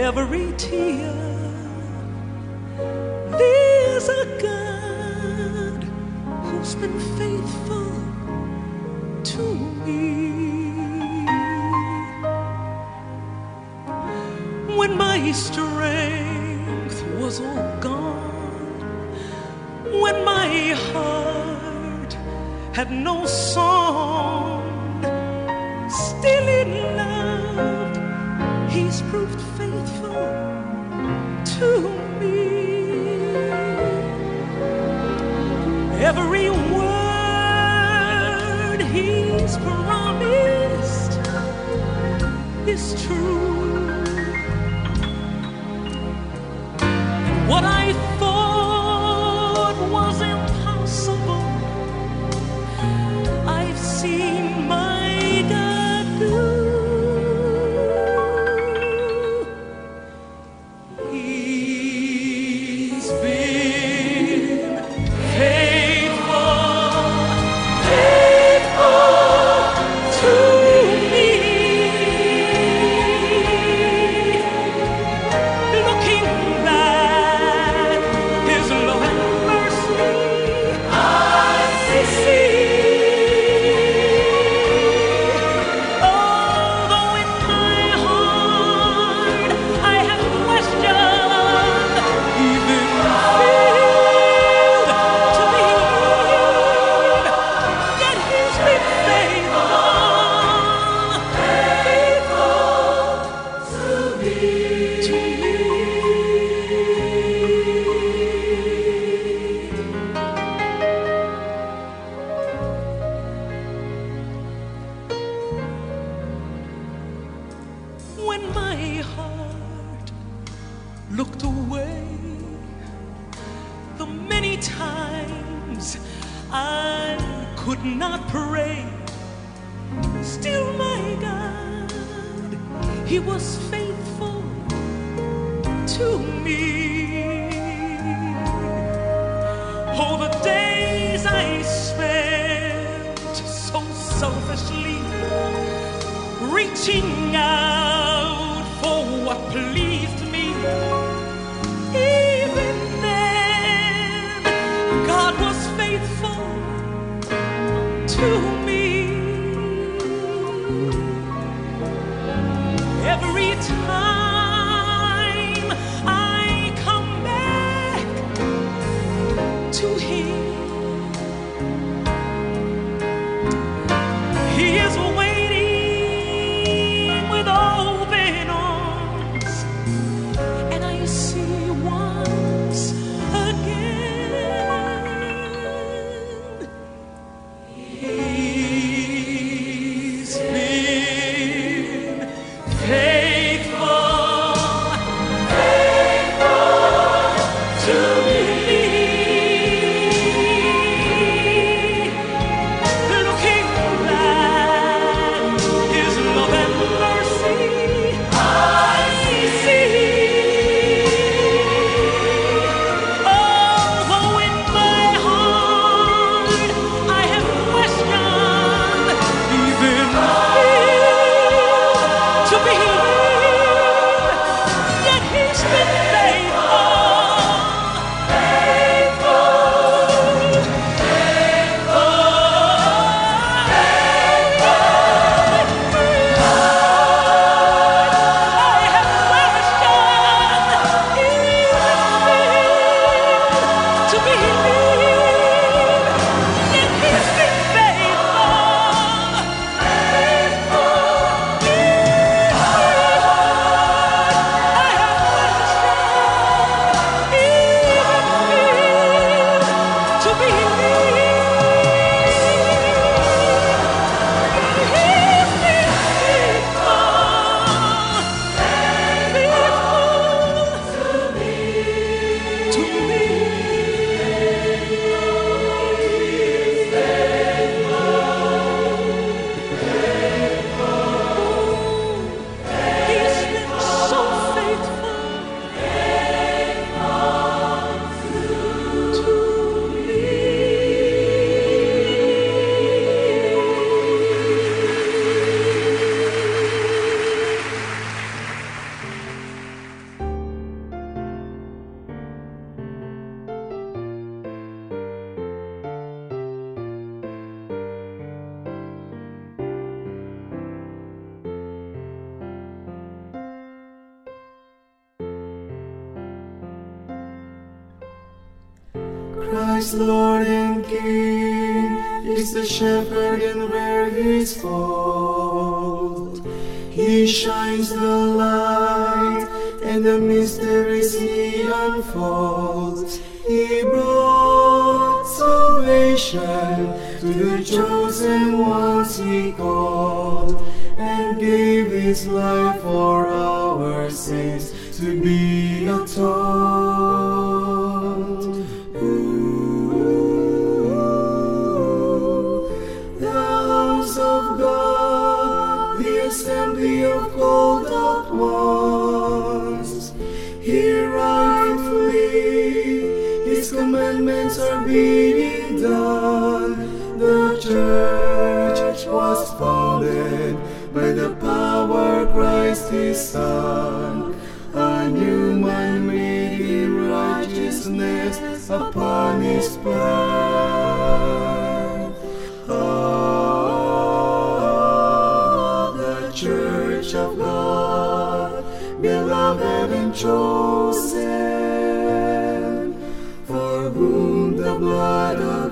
every tear.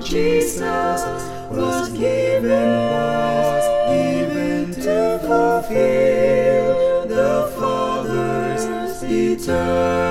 Jesus was given us even to fulfill the Father's eternal.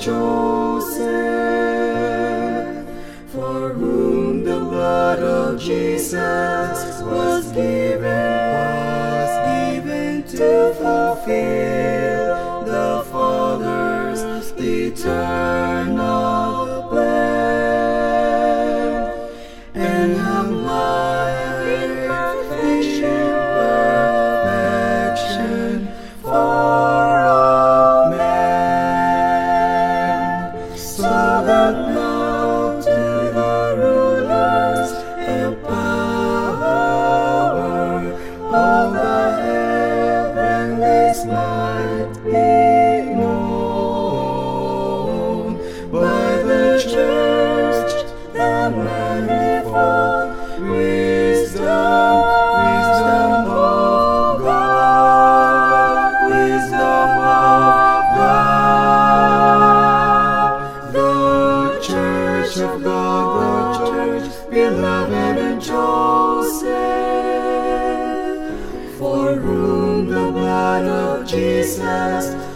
Joseph, for whom the blood of Jesus. Jesus.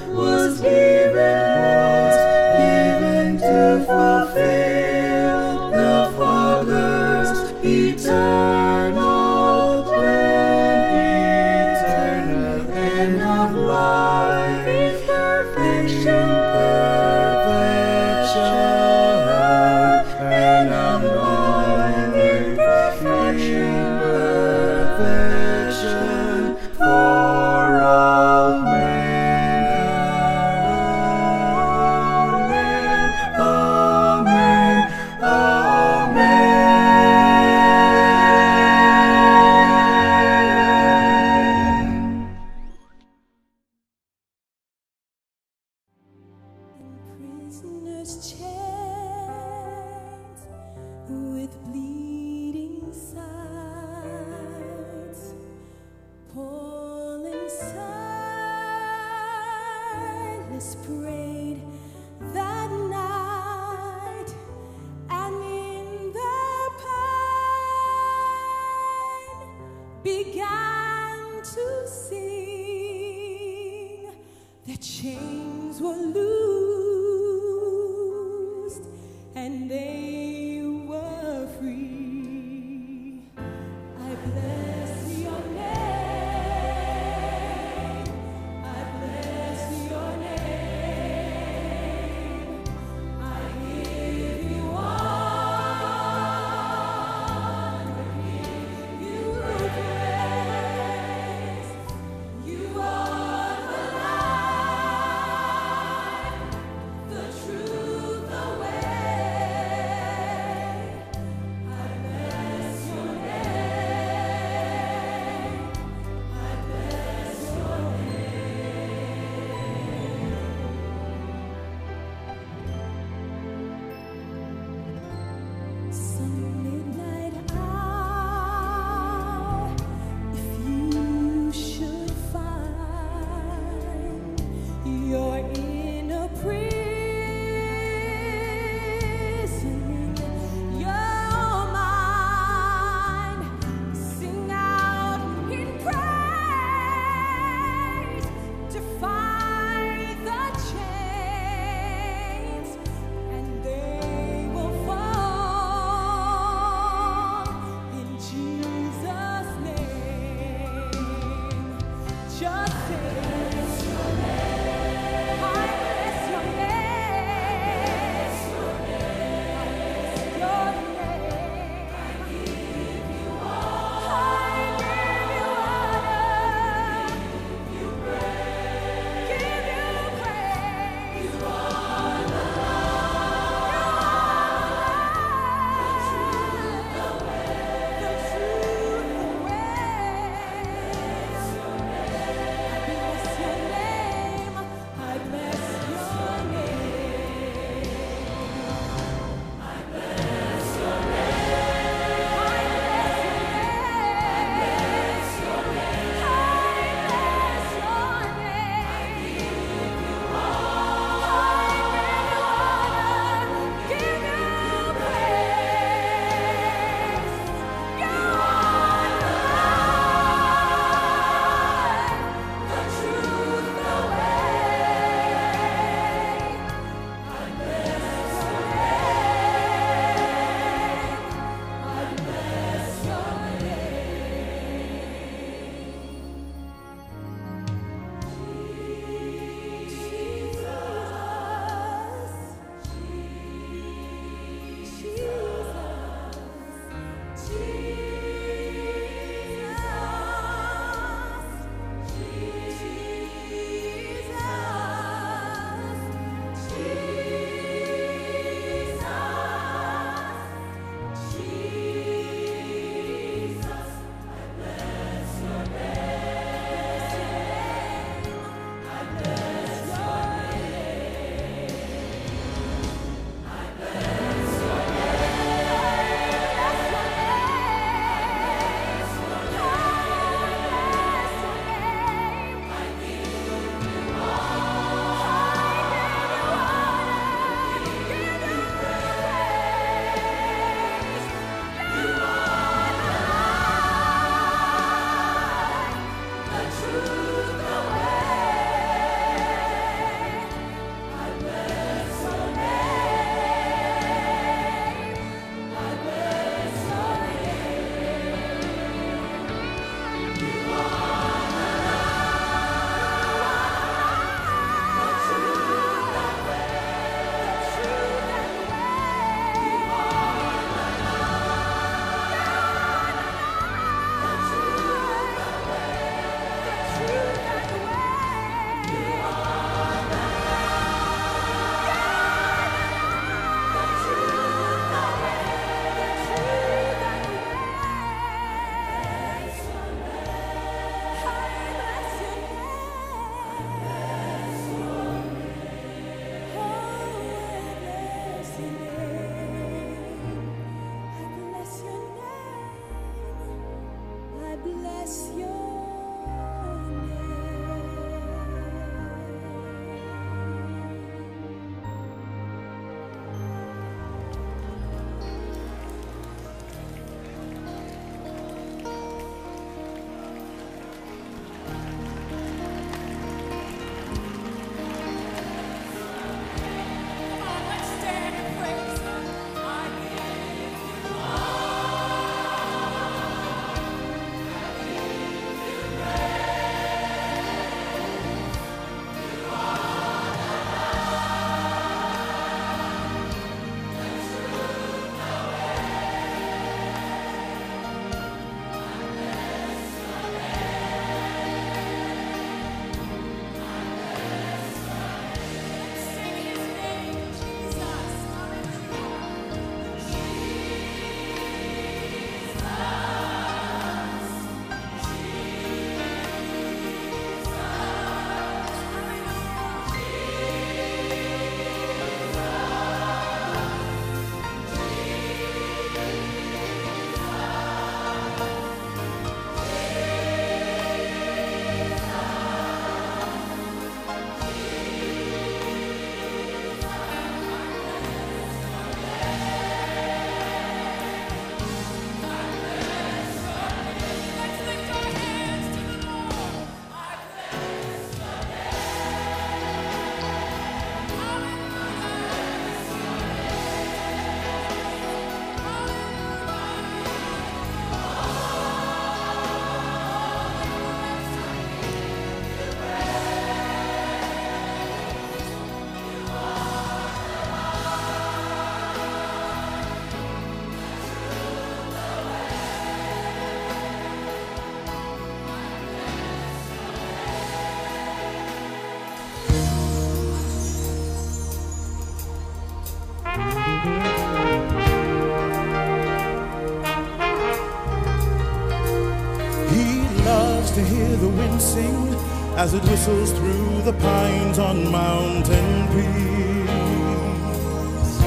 as it whistles through the pines on mountain peaks.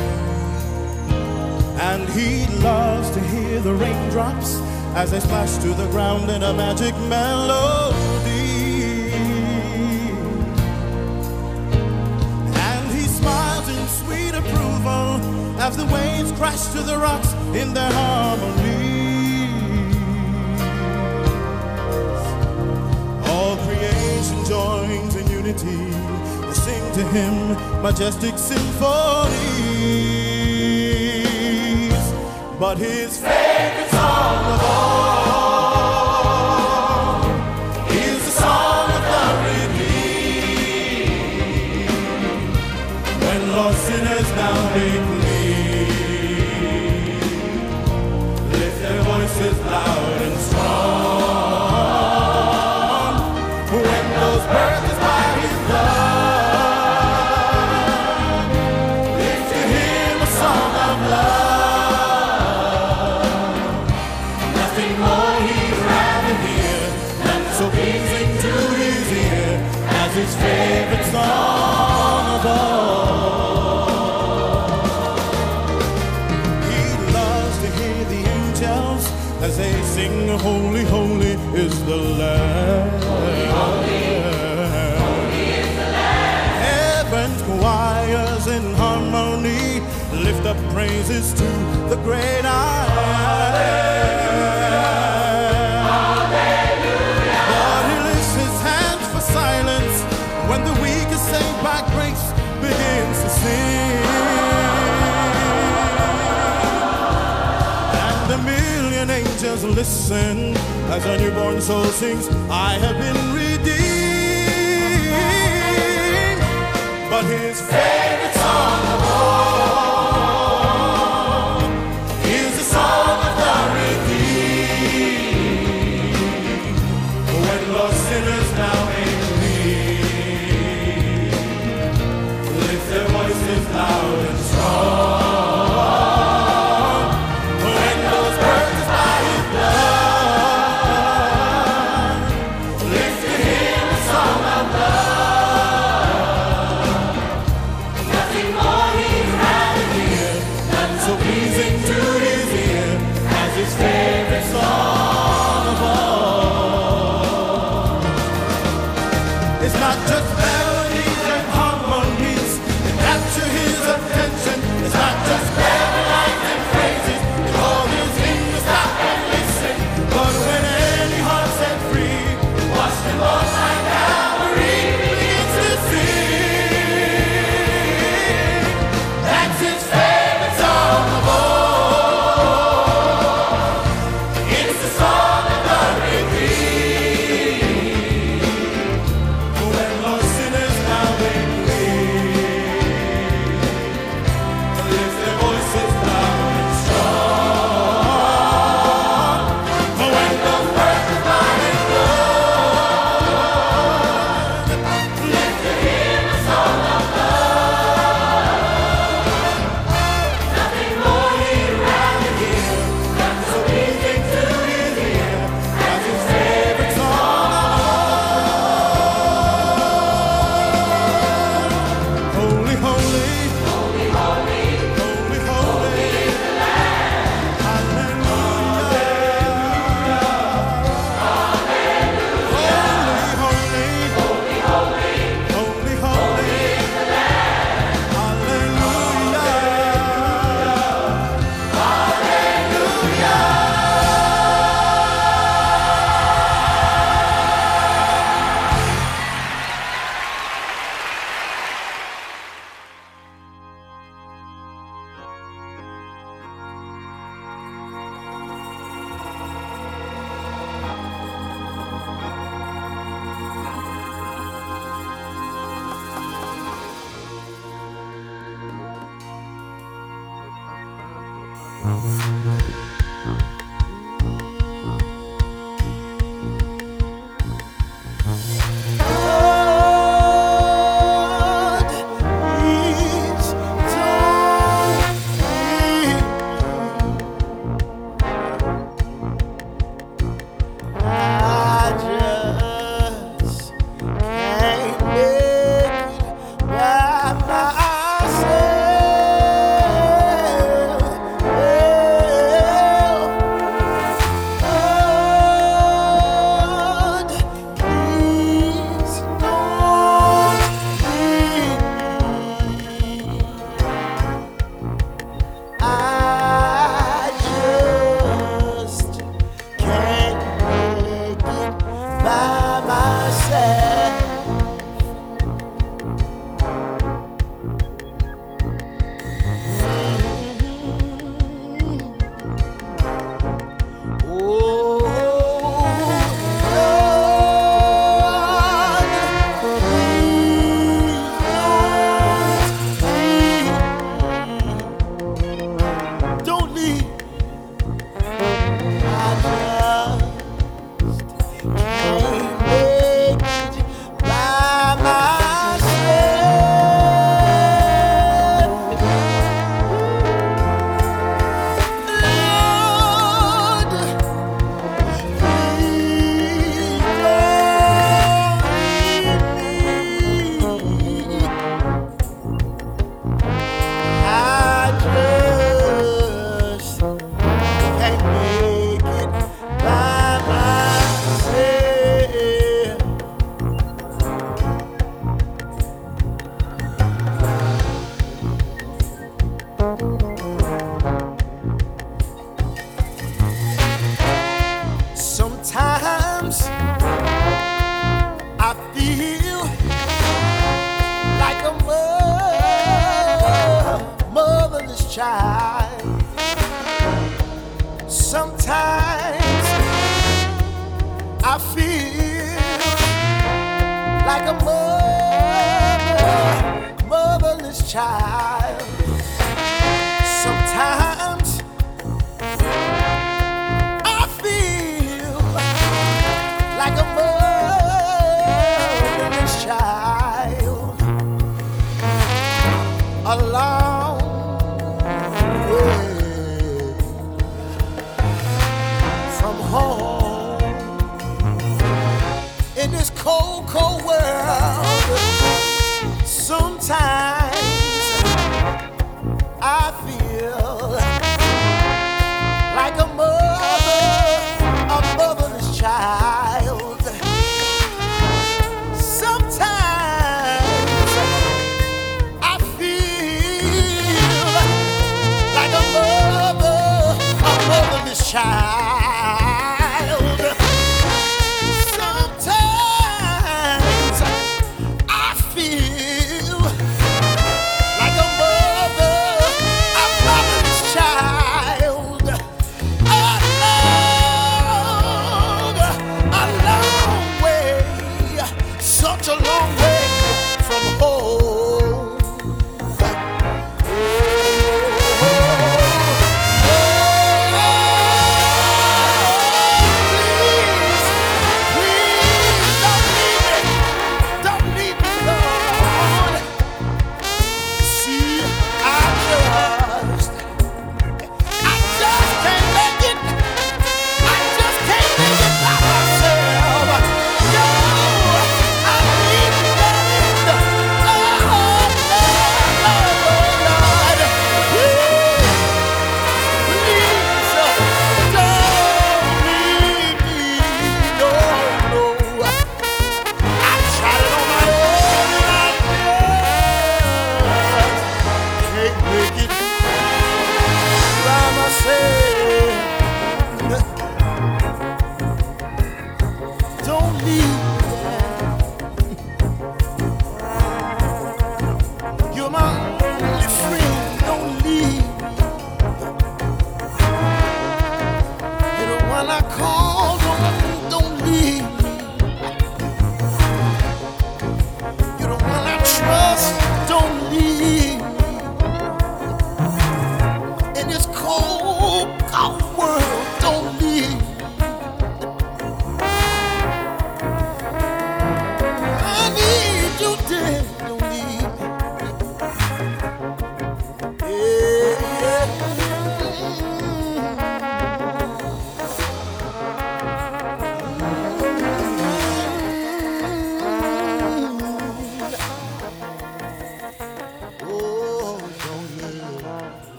And he loves to hear the raindrops as they splash to the ground in a magic melody. And he smiles in sweet approval as the waves crash to the rocks in their harmony. unity sing to him majestic symphonies. But his favorite song of all. love. praises to the great I am. Hallelujah. Lord, he lifts his hands for silence when the saved by grace begins to sing. And million angels listen as a newborn soul sings, I have been redeemed. But his favorite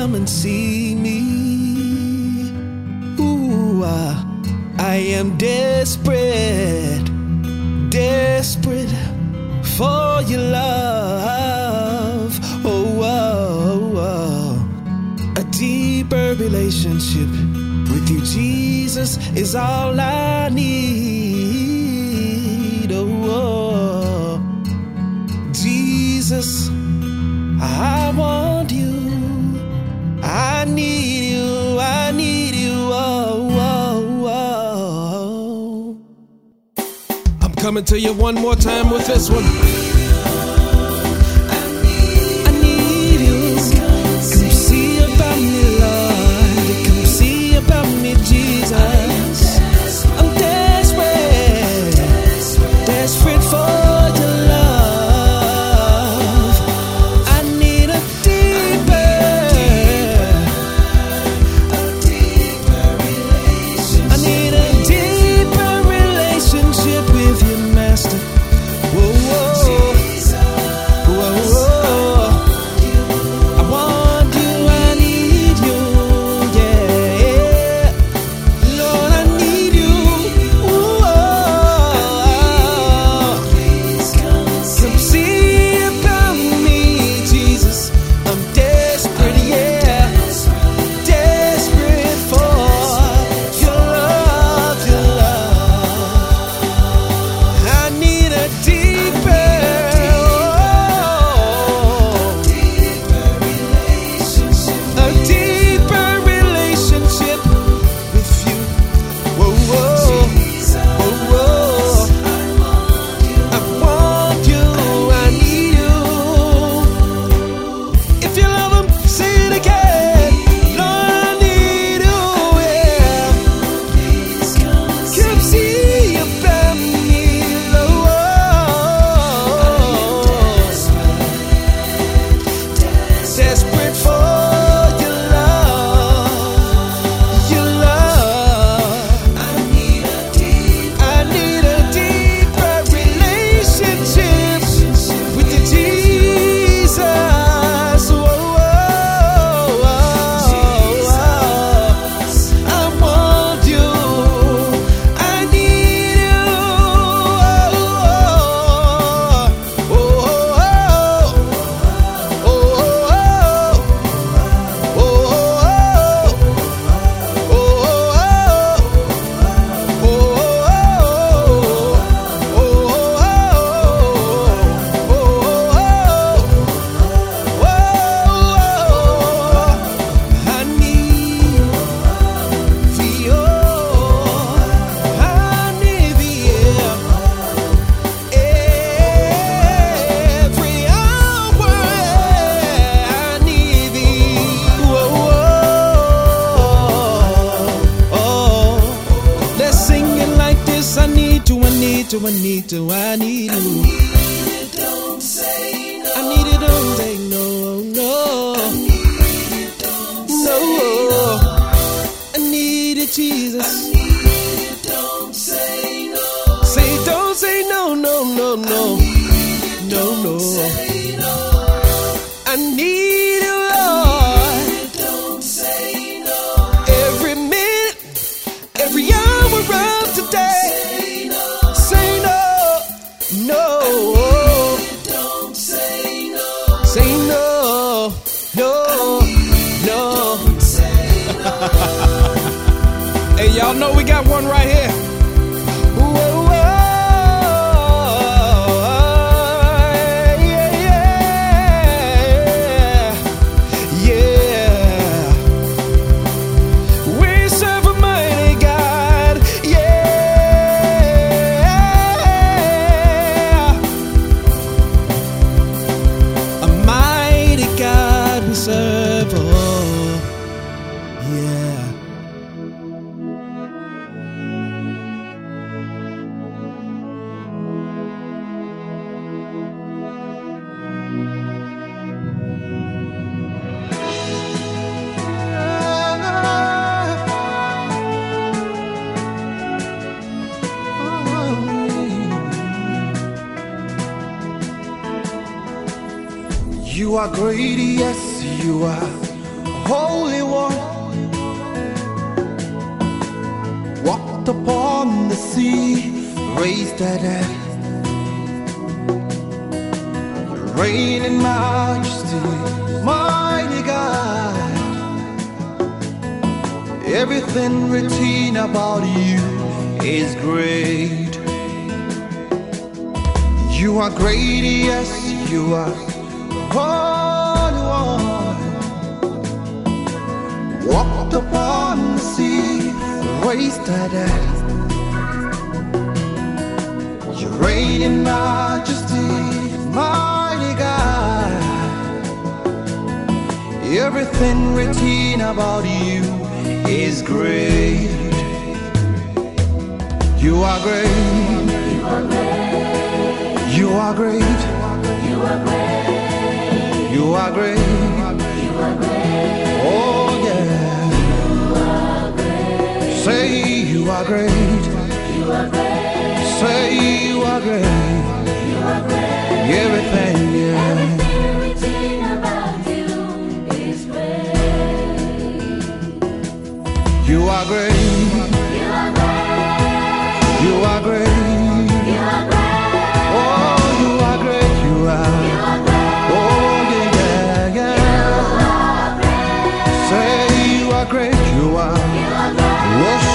come and see me. Ooh, I, I am desperate, desperate for your love. Oh, oh, oh. a deeper relationship with you, Jesus, is all I need. coming to you one more time with this one. Are great, yes, you are Holy One. Walked upon the sea, raised the dead. Reign in majesty, mighty God. Everything written about you is great. You are great, yes, you are Holy One. Walked upon the sea, raised the dead. You reign in majesty, mighty God. Everything written about you is great. You are great. You are great. You are great. You are great. Oh yeah. Say you are great. Are great. Say you are great. You are great. Everything, yeah. You are great. You are great. You are great. Great.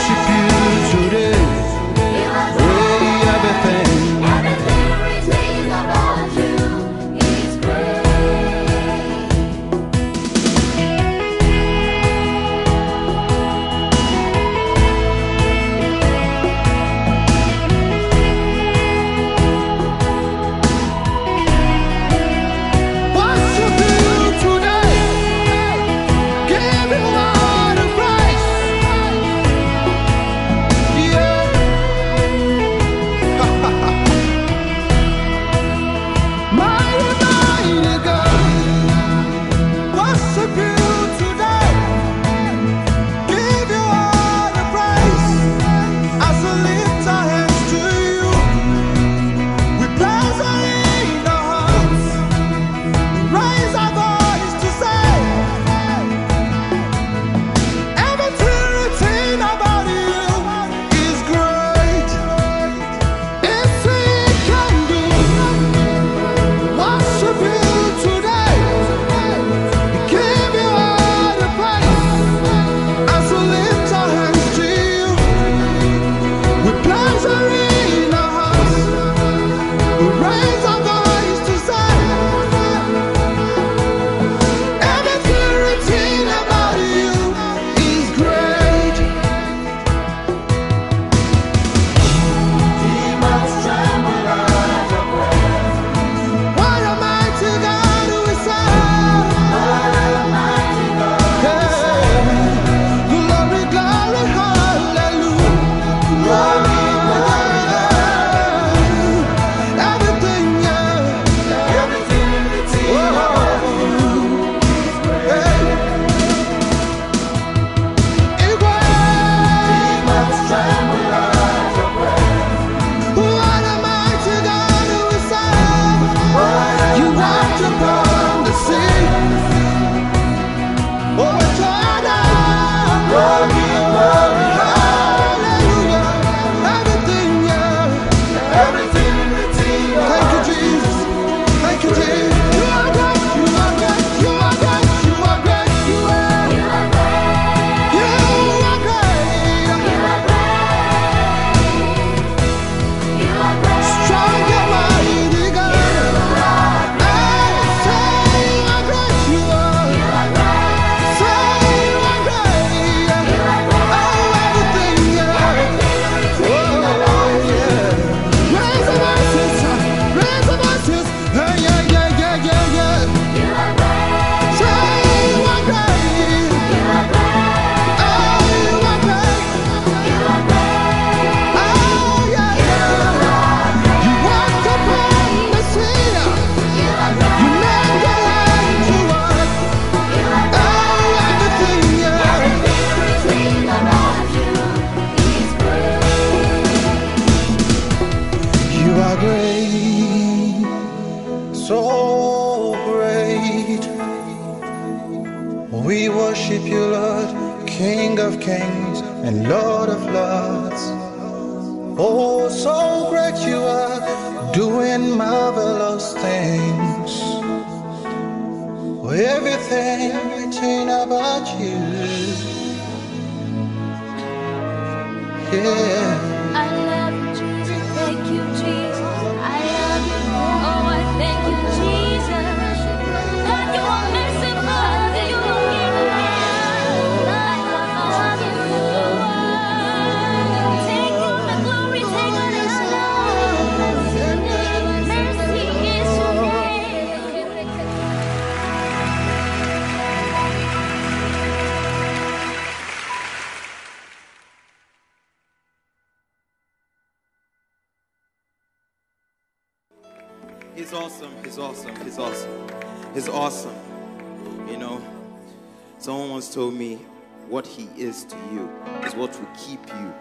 to you is what will keep you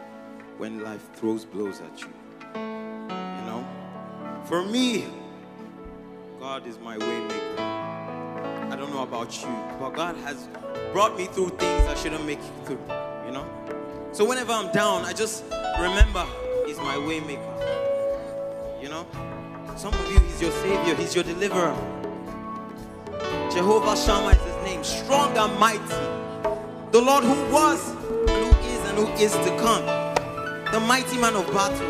when life throws blows at you. You know? For me, God is my waymaker. I don't know about you, but God has brought me through things I shouldn't make it through, you know? So whenever I'm down, I just remember He's my waymaker. You know? Some of you, He's your Savior, He's your deliverer. Jehovah Shammah is His name, strong and mighty. The Lord who was, and who is, and who is to come. The mighty man of battle.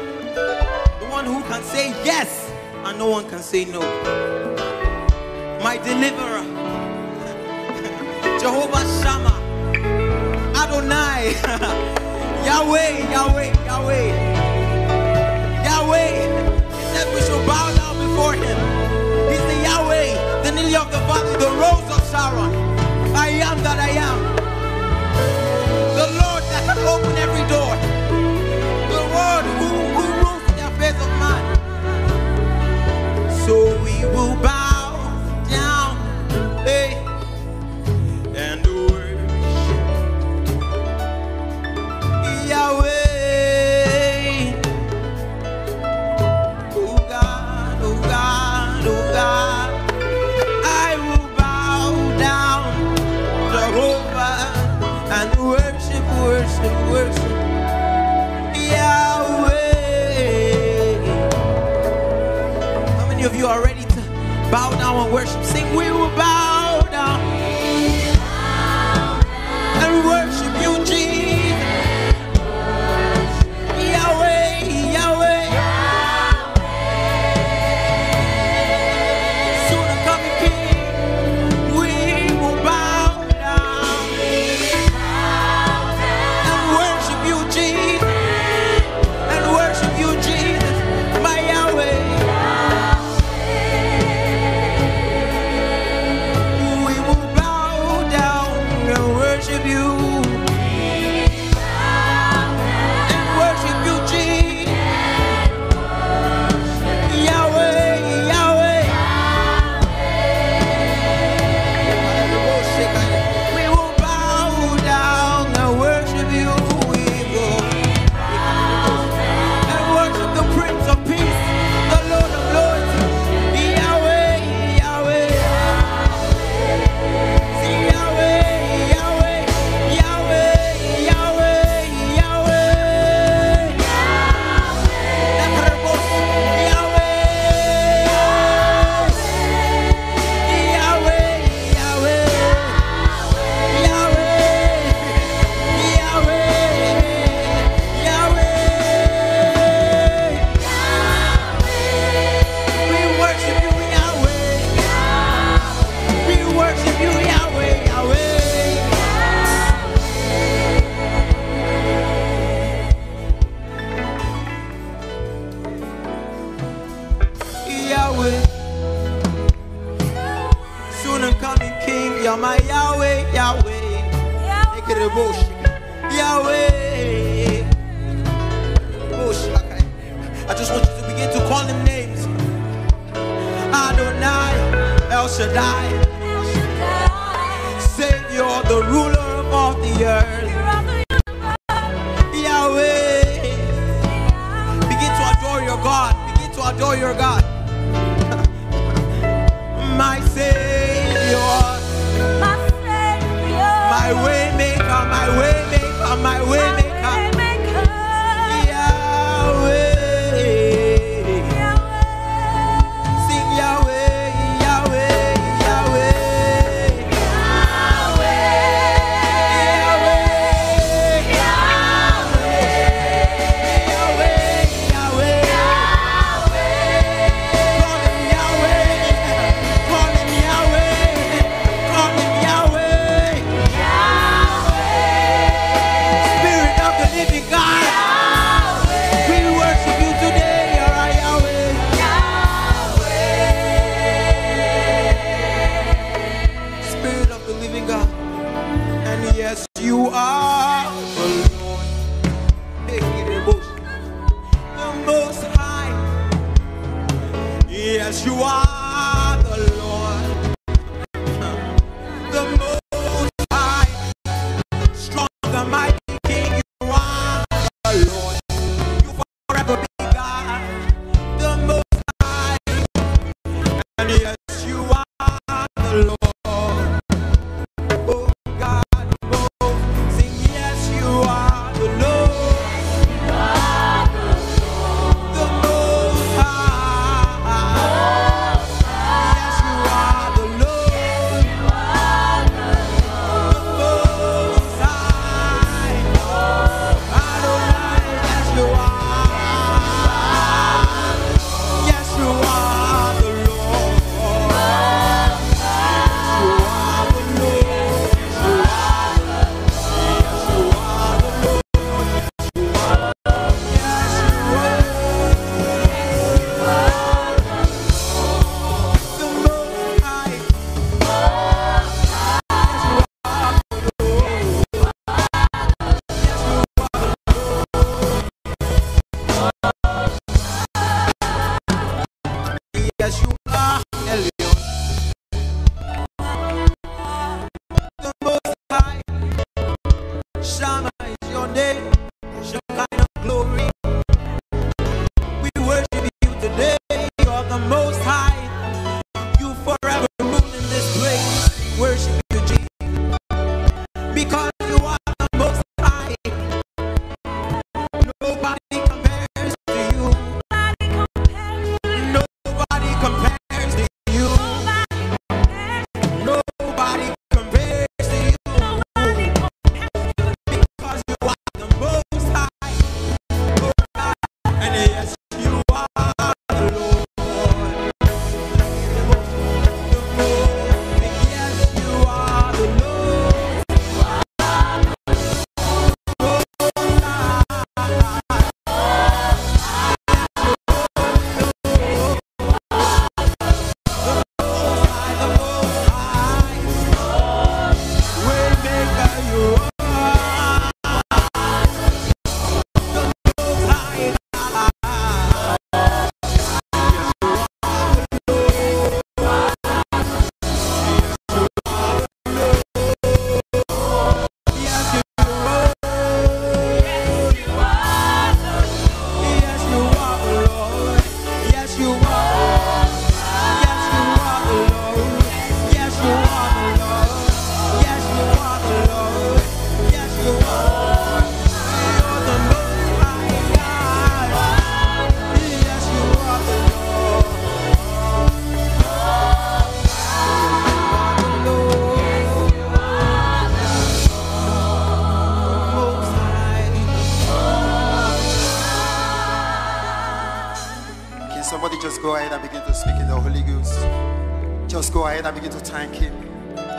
The one who can say yes, and no one can say no. My deliverer. Jehovah Shammah. Adonai. Yahweh, Yahweh, Yahweh. Yahweh. He said we shall bow down before him. He's the Yahweh, the lily of the valley, the rose of Sharon. now and worship I begin to thank him.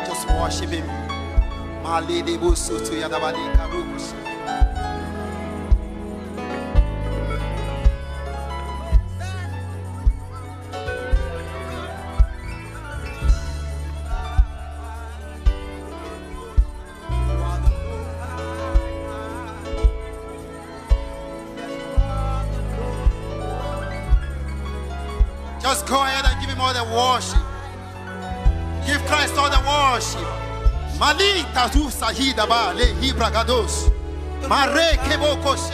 Just worship him. Malede Busu to Yadabadi Karugusu. saída, ba, lehi bragados. maré que bocos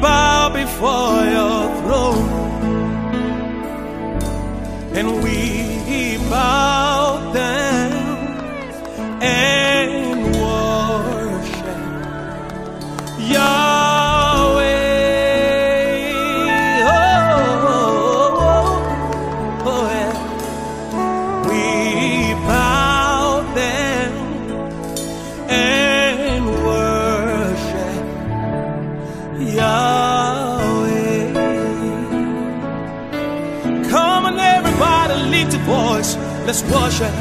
bow before you. Let's worship.